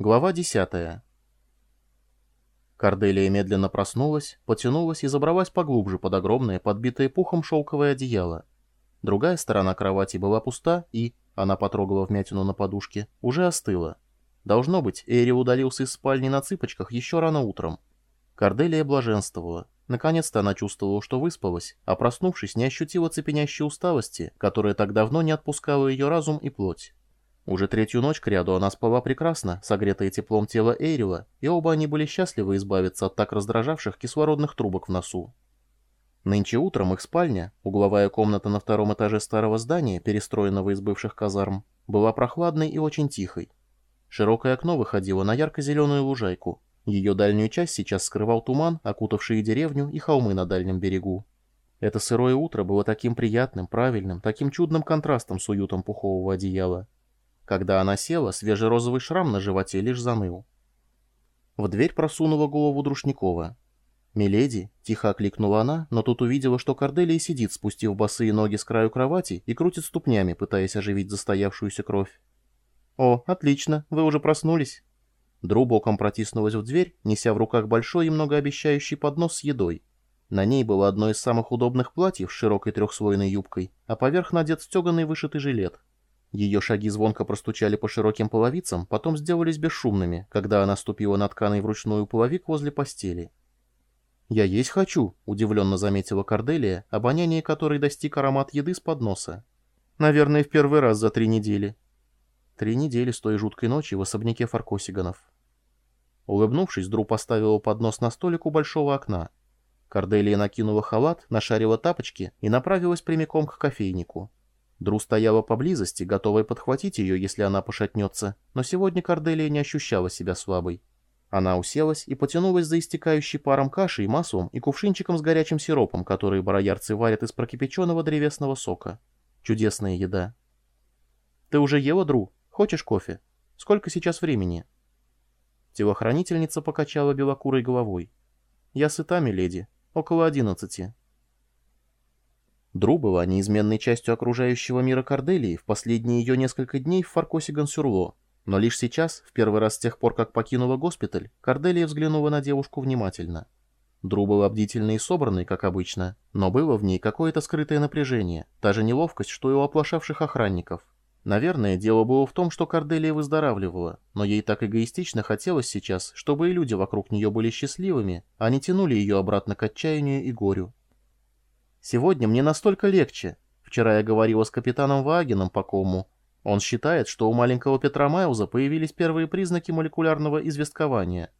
Глава 10. Корделия медленно проснулась, потянулась и забралась поглубже под огромное, подбитое пухом шелковое одеяло. Другая сторона кровати была пуста и, она потрогала вмятину на подушке, уже остыла. Должно быть, Эри удалился из спальни на цыпочках еще рано утром. Корделия блаженствовала. Наконец-то она чувствовала, что выспалась, а проснувшись, не ощутила цепенящей усталости, которая так давно не отпускала ее разум и плоть. Уже третью ночь кряду она спала прекрасно, согретая теплом тела Эйрила, и оба они были счастливы избавиться от так раздражавших кислородных трубок в носу. Нынче утром их спальня, угловая комната на втором этаже старого здания, перестроенного из бывших казарм, была прохладной и очень тихой. Широкое окно выходило на ярко-зеленую лужайку. Ее дальнюю часть сейчас скрывал туман, окутавший деревню и холмы на дальнем берегу. Это сырое утро было таким приятным, правильным, таким чудным контрастом с уютом пухового одеяла. Когда она села, свежий розовый шрам на животе лишь заныл. В дверь просунула голову Друшникова. «Миледи», — тихо окликнула она, но тут увидела, что Корделия сидит, спустив босые ноги с краю кровати и крутит ступнями, пытаясь оживить застоявшуюся кровь. «О, отлично, вы уже проснулись». Дру боком протиснулась в дверь, неся в руках большой и многообещающий поднос с едой. На ней было одно из самых удобных платьев с широкой трехслойной юбкой, а поверх надет стеганый вышитый жилет. Ее шаги звонко простучали по широким половицам, потом сделались бесшумными, когда она ступила на тканый вручную половик возле постели. «Я есть хочу», — удивленно заметила Корделия, обоняние которой достиг аромат еды с подноса. «Наверное, в первый раз за три недели». Три недели с той жуткой ночи в особняке Фаркосиганов. Улыбнувшись, Дру поставила поднос на столик у большого окна. Корделия накинула халат, нашарила тапочки и направилась прямиком к кофейнику. Дру стояла поблизости, готовая подхватить ее, если она пошатнется, но сегодня Корделия не ощущала себя слабой. Она уселась и потянулась за истекающей паром кашей, маслом и кувшинчиком с горячим сиропом, который бароярцы варят из прокипяченного древесного сока. Чудесная еда. «Ты уже ела, Дру? Хочешь кофе? Сколько сейчас времени?» Телохранительница покачала белокурой головой. «Я сыта, миледи. Около одиннадцати. Дру была неизменной частью окружающего мира Корделии в последние ее несколько дней в Фаркосе Гансюрло, но лишь сейчас, в первый раз с тех пор, как покинула госпиталь, Корделия взглянула на девушку внимательно. Дру была и собранной, как обычно, но было в ней какое-то скрытое напряжение, та же неловкость, что и у оплошавших охранников. Наверное, дело было в том, что Корделия выздоравливала, но ей так эгоистично хотелось сейчас, чтобы и люди вокруг нее были счастливыми, а не тянули ее обратно к отчаянию и горю. Сегодня мне настолько легче. Вчера я говорила с капитаном Вагеном по кому. Он считает, что у маленького Петра Майлза появились первые признаки молекулярного известкования.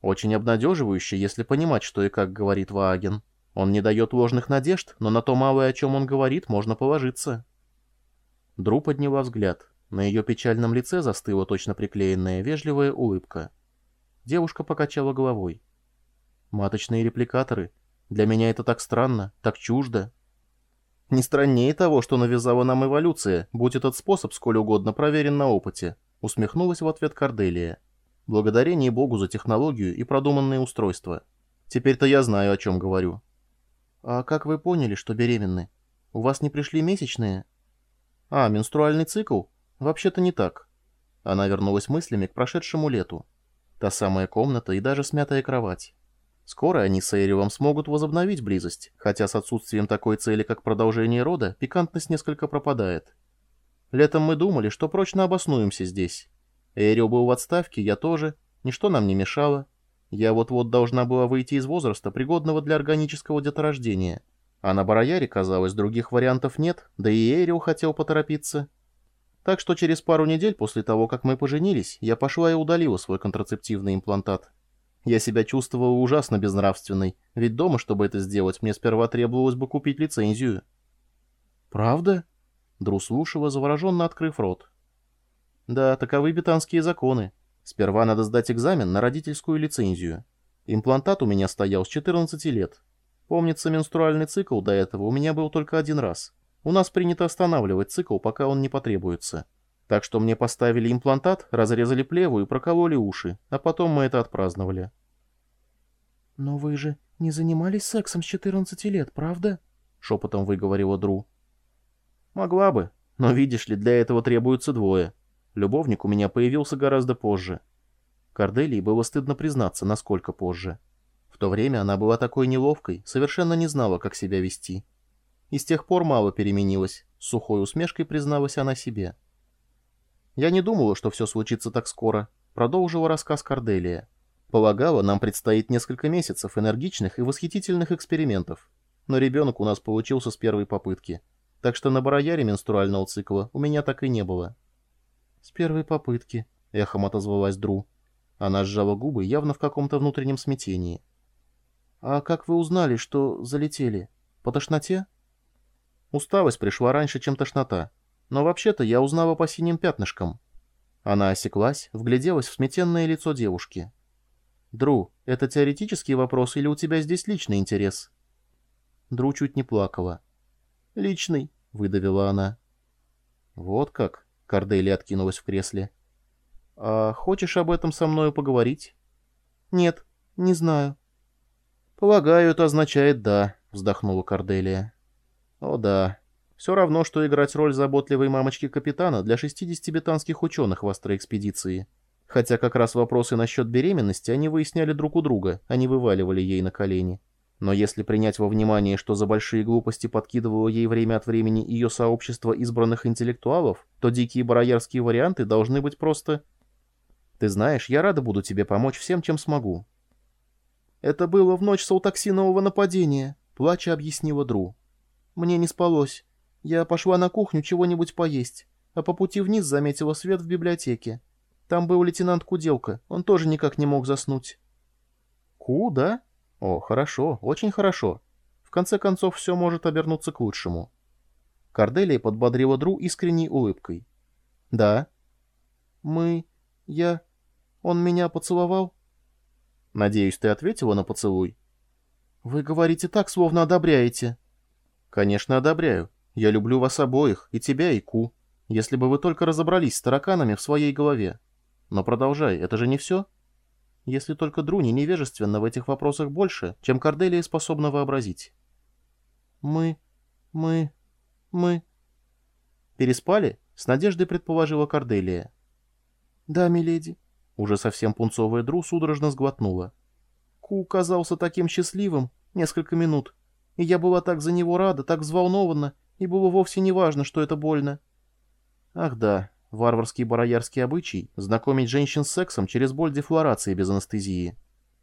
Очень обнадеживающе, если понимать, что и как говорит Ваген. Он не дает ложных надежд, но на то малое, о чем он говорит, можно положиться. Дру подняла взгляд. На ее печальном лице застыла точно приклеенная вежливая улыбка. Девушка покачала головой. «Маточные репликаторы для меня это так странно, так чуждо. Не страннее того, что навязала нам эволюция, будь этот способ сколь угодно проверен на опыте, усмехнулась в ответ Корделия. Благодарение Богу за технологию и продуманные устройства. Теперь-то я знаю, о чем говорю. А как вы поняли, что беременны? У вас не пришли месячные? А, менструальный цикл? Вообще-то не так. Она вернулась мыслями к прошедшему лету. Та самая комната и даже смятая кровать. Скоро они с Эйрилом смогут возобновить близость, хотя с отсутствием такой цели, как продолжение рода, пикантность несколько пропадает. Летом мы думали, что прочно обоснуемся здесь. Эйрил был в отставке, я тоже, ничто нам не мешало. Я вот-вот должна была выйти из возраста, пригодного для органического деторождения. А на Барояре, казалось, других вариантов нет, да и Эйрил хотел поторопиться. Так что через пару недель после того, как мы поженились, я пошла и удалила свой контрацептивный имплантат. Я себя чувствовал ужасно безнравственной, ведь дома, чтобы это сделать, мне сперва требовалось бы купить лицензию. «Правда?» Дру слушала, завороженно открыв рот. «Да, таковы бетанские законы. Сперва надо сдать экзамен на родительскую лицензию. Имплантат у меня стоял с 14 лет. Помнится, менструальный цикл до этого у меня был только один раз. У нас принято останавливать цикл, пока он не потребуется. Так что мне поставили имплантат, разрезали плеву и прокололи уши, а потом мы это отпраздновали. «Но вы же не занимались сексом с 14 лет, правда?» — шепотом выговорила Дру. «Могла бы, но видишь ли, для этого требуется двое. Любовник у меня появился гораздо позже. Корделии было стыдно признаться, насколько позже. В то время она была такой неловкой, совершенно не знала, как себя вести. И с тех пор мало переменилась, с сухой усмешкой призналась она себе. «Я не думала, что все случится так скоро», — продолжила рассказ Корделия. «Полагала, нам предстоит несколько месяцев энергичных и восхитительных экспериментов. Но ребенок у нас получился с первой попытки. Так что на барояре менструального цикла у меня так и не было». «С первой попытки», — эхом отозвалась Дру. Она сжала губы, явно в каком-то внутреннем смятении. «А как вы узнали, что залетели? По тошноте?» Усталость пришла раньше, чем тошнота. Но вообще-то я узнала по синим пятнышкам. Она осеклась, вгляделась в сметенное лицо девушки. «Дру, это теоретический вопрос или у тебя здесь личный интерес?» Дру чуть не плакала. «Личный», — выдавила она. «Вот как?» — Кордейли откинулась в кресле. «А хочешь об этом со мною поговорить?» «Нет, не знаю». «Полагаю, это означает «да», — вздохнула Корделия. «О да, все равно, что играть роль заботливой мамочки капитана для 60 бетанских ученых в астроэкспедиции. Хотя как раз вопросы насчет беременности они выясняли друг у друга, а не вываливали ей на колени. Но если принять во внимание, что за большие глупости подкидывало ей время от времени ее сообщество избранных интеллектуалов, то дикие бароярские варианты должны быть просто... Ты знаешь, я рада буду тебе помочь всем, чем смогу. Это было в ночь саутоксинового нападения, плача объяснила Дру. Мне не спалось. Я пошла на кухню чего-нибудь поесть, а по пути вниз заметила свет в библиотеке. Там был лейтенант Куделка, он тоже никак не мог заснуть. Ку, да? О, хорошо, очень хорошо. В конце концов, все может обернуться к лучшему. Корделия подбодрила Дру искренней улыбкой. Да. Мы... я... Он меня поцеловал? Надеюсь, ты ответила на поцелуй? Вы говорите так, словно одобряете. Конечно, одобряю. Я люблю вас обоих, и тебя, и Ку. Если бы вы только разобрались с тараканами в своей голове. Но продолжай, это же не все? Если только Друни невежественна в этих вопросах больше, чем Корделия способна вообразить. Мы... мы... мы... Переспали? С надеждой предположила Корделия. Да, миледи. Уже совсем пунцовая Дру судорожно сглотнула. Ку казался таким счастливым несколько минут, и я была так за него рада, так взволнована, и было вовсе не важно, что это больно. Ах да, варварский бароярский обычай — знакомить женщин с сексом через боль дефлорации без анестезии.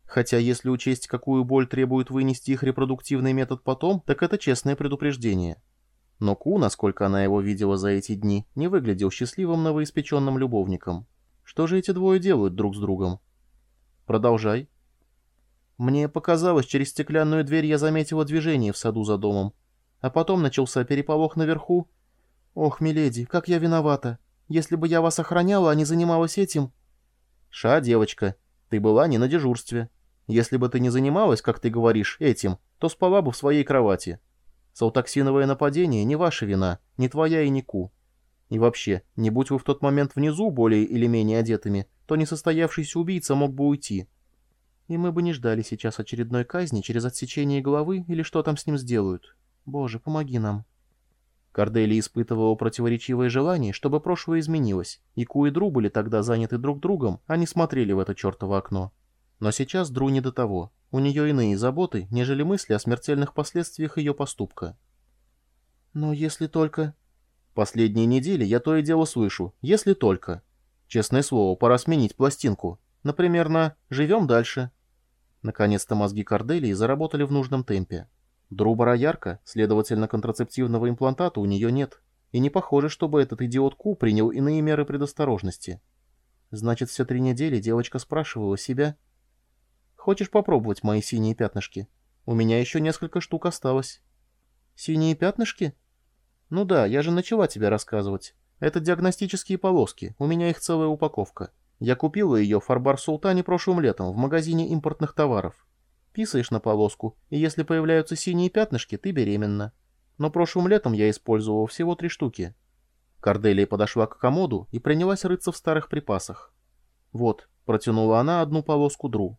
Хотя если учесть, какую боль требует вынести их репродуктивный метод потом, так это честное предупреждение. Но Ку, насколько она его видела за эти дни, не выглядел счастливым новоиспеченным любовником. Что же эти двое делают друг с другом? Продолжай. Мне показалось, через стеклянную дверь я заметила движение в саду за домом. А потом начался переполох наверху. Ох, миледи, как я виновата. Если бы я вас охраняла, а не занималась этим... Ша, девочка, ты была не на дежурстве. Если бы ты не занималась, как ты говоришь, этим, то спала бы в своей кровати. Саутоксиновое нападение не ваша вина, не твоя и не Ку. И вообще, не будь вы в тот момент внизу более или менее одетыми, то несостоявшийся убийца мог бы уйти и мы бы не ждали сейчас очередной казни через отсечение головы или что там с ним сделают. Боже, помоги нам. Кордели испытывала противоречивое желание, чтобы прошлое изменилось, и Ку и Дру были тогда заняты друг другом, а не смотрели в это чертово окно. Но сейчас Дру не до того. У нее иные заботы, нежели мысли о смертельных последствиях ее поступка. «Но если только...» «Последние недели я то и дело слышу. Если только...» «Честное слово, пора сменить пластинку. Например, на «Живем дальше». Наконец-то мозги Корделии заработали в нужном темпе. Друбара ярко, следовательно, контрацептивного имплантата у нее нет. И не похоже, чтобы этот идиот Ку принял иные меры предосторожности. Значит, все три недели девочка спрашивала себя. «Хочешь попробовать мои синие пятнышки? У меня еще несколько штук осталось». «Синие пятнышки?» «Ну да, я же начала тебе рассказывать. Это диагностические полоски, у меня их целая упаковка. Я купила ее в Фарбар-Султане прошлым летом в магазине импортных товаров. Писаешь на полоску, и если появляются синие пятнышки, ты беременна. Но прошлым летом я использовала всего три штуки. Корделия подошла к комоду и принялась рыться в старых припасах. Вот, протянула она одну полоску Дру.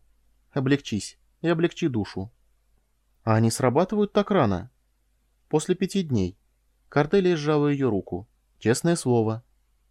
Облегчись и облегчи душу. А они срабатывают так рано? После пяти дней. Корделия сжала ее руку. Честное слово,